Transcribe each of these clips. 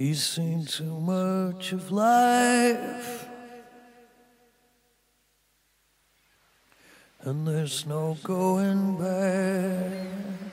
He's seen too much of life. And there's no going back.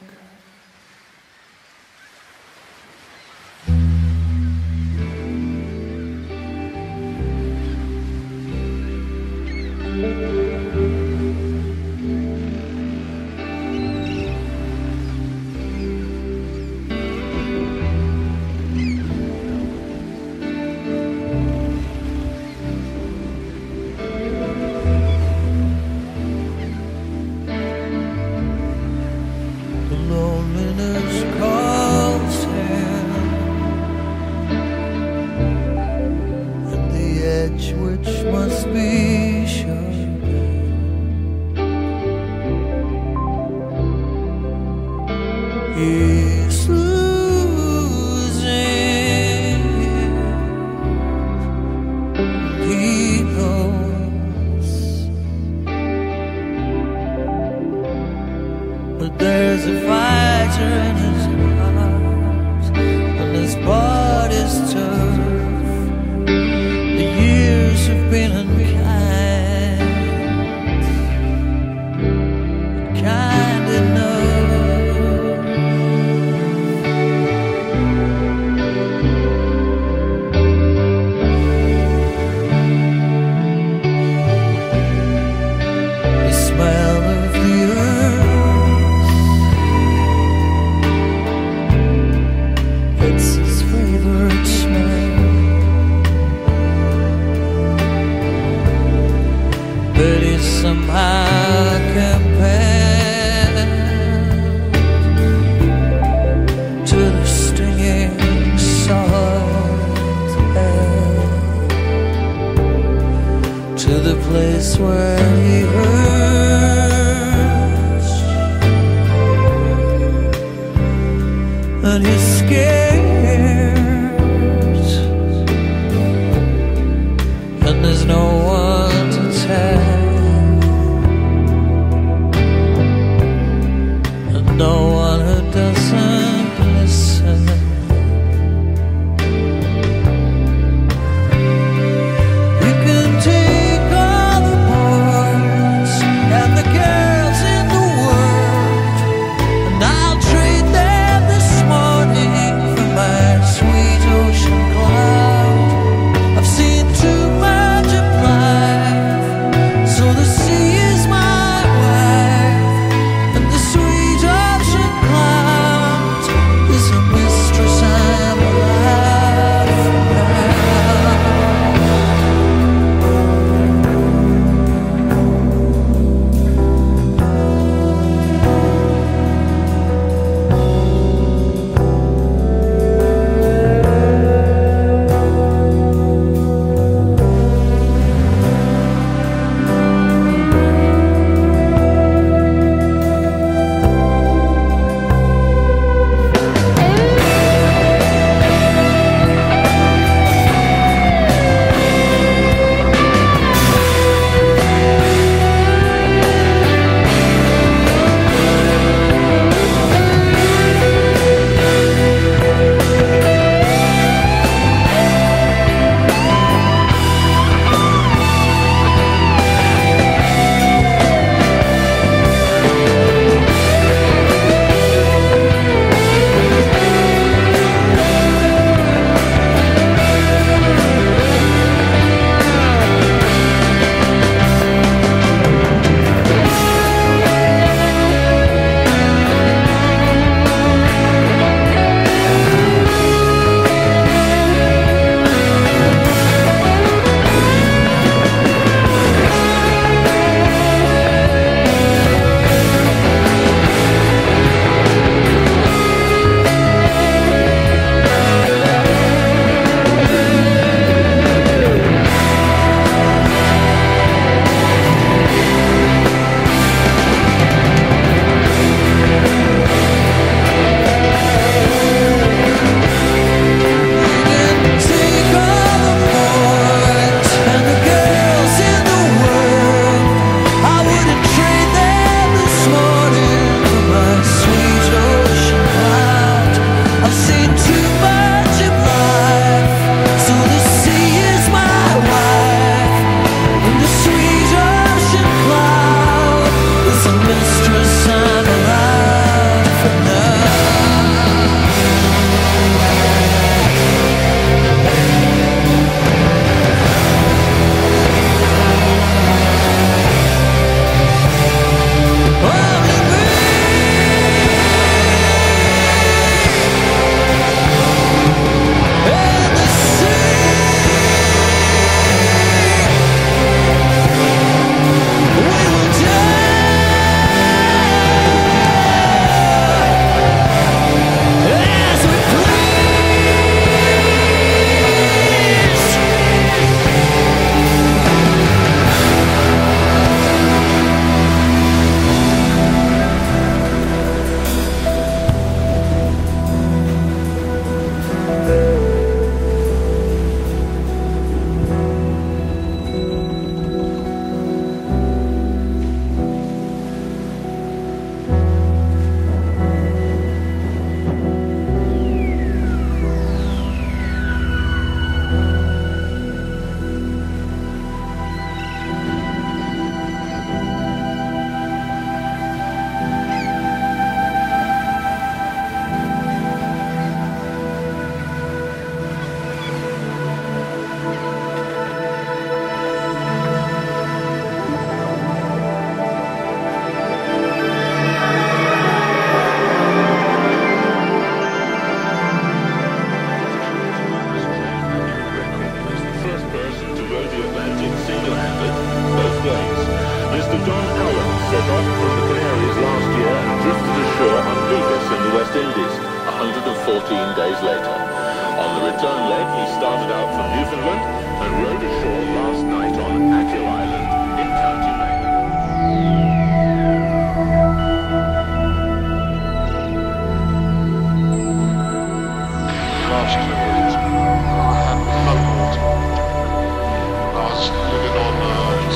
There's a fighter in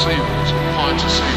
conceivers to consciousness.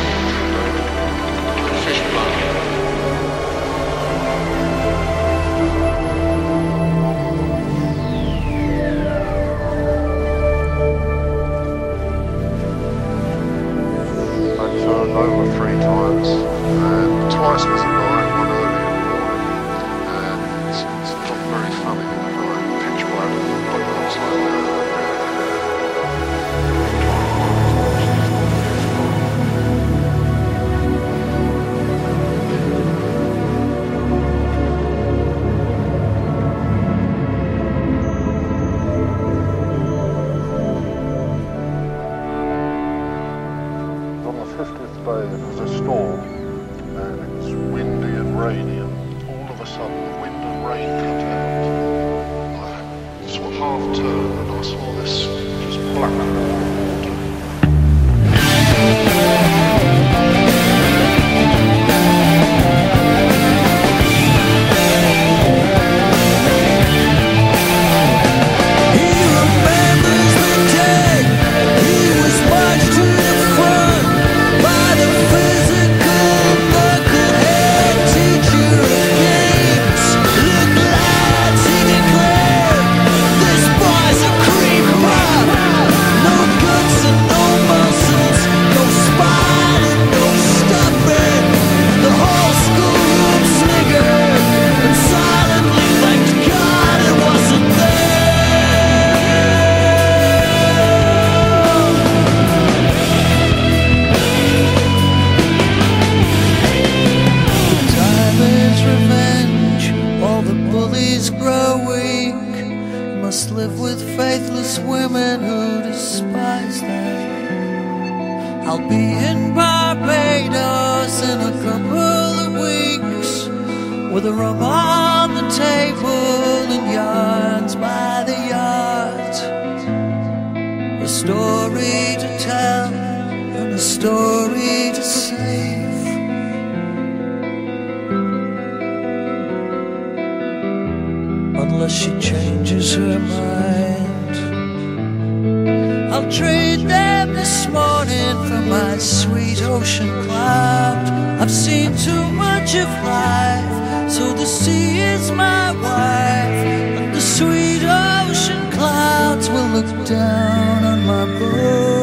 story to tell and a story to save. Unless she changes her mind, I'll trade them this morning for my sweet ocean cloud. I've seen too much of life, so the sea is my wife, and the sweet ocean clouds will look down my book.